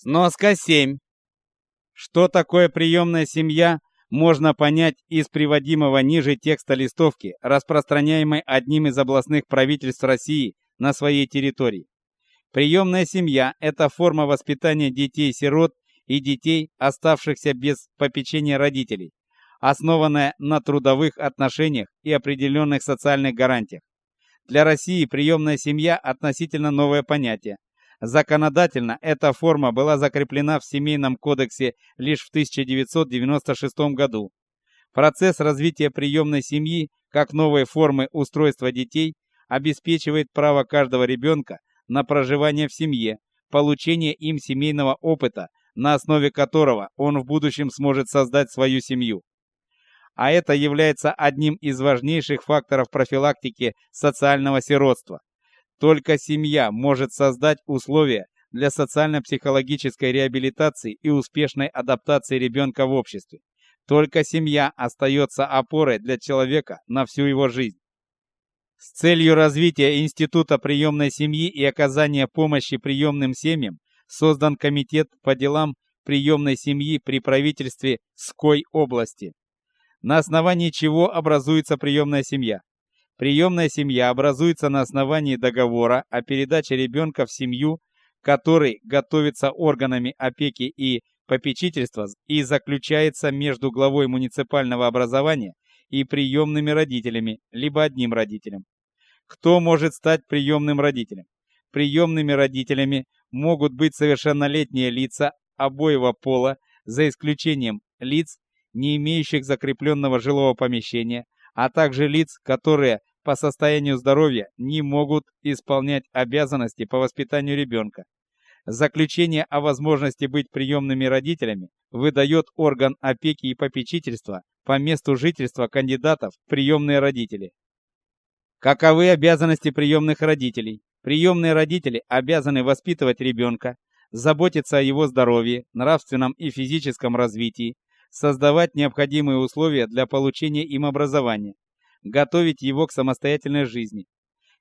Сноска 7. Что такое приемная семья, можно понять из приводимого ниже текста листовки, распространяемой одним из областных правительств России на своей территории. Приемная семья это форма воспитания детей-сирот и детей, оставшихся без попечения родителей, основанная на трудовых отношениях и определенных социальных гарантиях. Для России приемная семья относительно новое понятие. Законодательно эта форма была закреплена в Семейном кодексе лишь в 1996 году. Процесс развития приемной семьи как новой формы устройства детей обеспечивает право каждого ребенка на проживание в семье, получение им семейного опыта, на основе которого он в будущем сможет создать свою семью. А это является одним из важнейших факторов профилактики социального сиротства. Только семья может создать условия для социально-психологической реабилитации и успешной адаптации ребенка в обществе. Только семья остается опорой для человека на всю его жизнь. С целью развития института приемной семьи и оказания помощи приемным семьям создан комитет по делам приемной семьи при правительстве Ской области. На основании чего образуется приемная семья? Приемная семья образуется на основании договора о передаче ребенка в семью, который готовится органами опеки и попечительства и заключается между главой муниципального образования и приемными родителями, либо одним родителем. Кто может стать приемным родителем? Приемными родителями могут быть совершеннолетние лица обоего пола, за исключением лиц, не имеющих закрепленного жилого помещения, а также лиц, которые по состоянию здоровья не могут исполнять обязанности по воспитанию ребенка. Заключение о возможности быть приемными родителями выдает орган опеки и попечительства по месту жительства кандидатов в приемные родители. Каковы обязанности приемных родителей? Приемные родители обязаны воспитывать ребенка, заботиться о его здоровье, нравственном и физическом развитии, создавать необходимые условия для получения им образования, готовить его к самостоятельной жизни.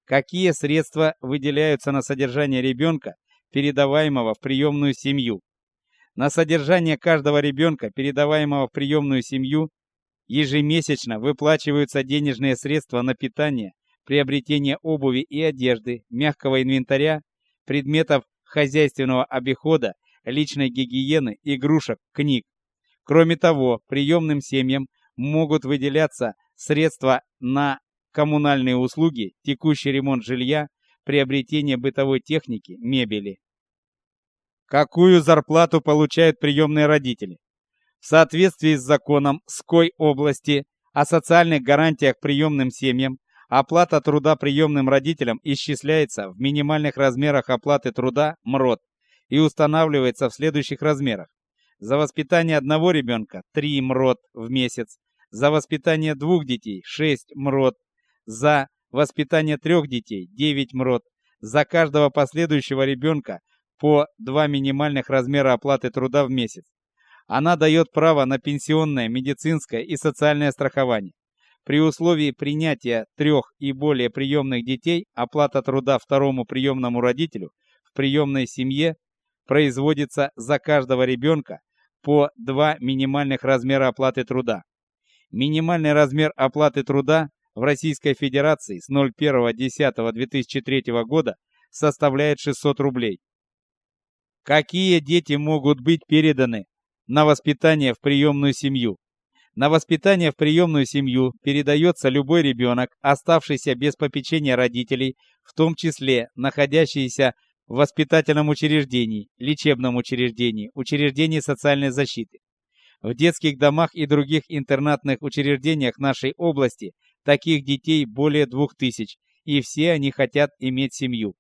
Какие средства выделяются на содержание ребенка, передаваемого в приемную семью? На содержание каждого ребенка, передаваемого в приемную семью, ежемесячно выплачиваются денежные средства на питание, приобретение обуви и одежды, мягкого инвентаря, предметов хозяйственного обихода, личной гигиены, игрушек, книг. Кроме того, приемным семьям могут выделяться средства на коммунальные услуги, текущий ремонт жилья, приобретение бытовой техники, мебели. Какую зарплату получают приемные родители? В соответствии с законом Ской области о социальных гарантиях приемным семьям, оплата труда приемным родителям исчисляется в минимальных размерах оплаты труда МРОТ и устанавливается в следующих размерах. За воспитание одного ребенка 3 МРОТ в месяц, за воспитание двух детей 6 МРОТ, за воспитание трех детей 9 МРОТ, за каждого последующего ребенка по два минимальных размера оплаты труда в месяц. Она дает право на пенсионное, медицинское и социальное страхование. При условии принятия трех и более приемных детей оплата труда второму приемному родителю в приемной семье производится за каждого ребенка по два минимальных размера оплаты труда. Минимальный размер оплаты труда в Российской Федерации с 01.10.2003 года составляет 600 рублей. Какие дети могут быть переданы на воспитание в приемную семью? На воспитание в приемную семью передается любой ребенок, оставшийся без попечения родителей, в том числе находящийся в воспитательном учреждении, лечебном учреждении, учреждении социальной защиты. В детских домах и других интернатных учреждениях нашей области таких детей более 2000, и все они хотят иметь семью.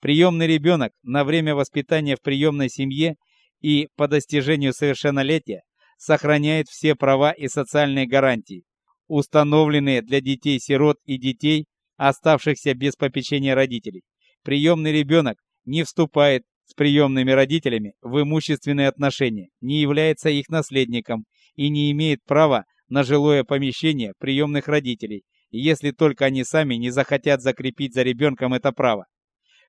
Приемный ребенок на время воспитания в приемной семье и по достижению совершеннолетия сохраняет все права и социальные гарантии, установленные для детей-сирот и детей, оставшихся без попечения родителей. Приемный ребенок не вступает с приемными родителями в имущественные отношения, не является их наследником и не имеет права на жилое помещение приемных родителей, если только они сами не захотят закрепить за ребенком это право.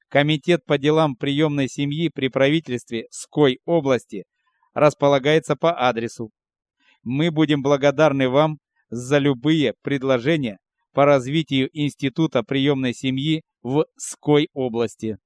Комитет по делам приемной семьи при правительстве Ской области располагается по адресу. Мы будем благодарны вам за любые предложения по развитию института приемной семьи в Ской области.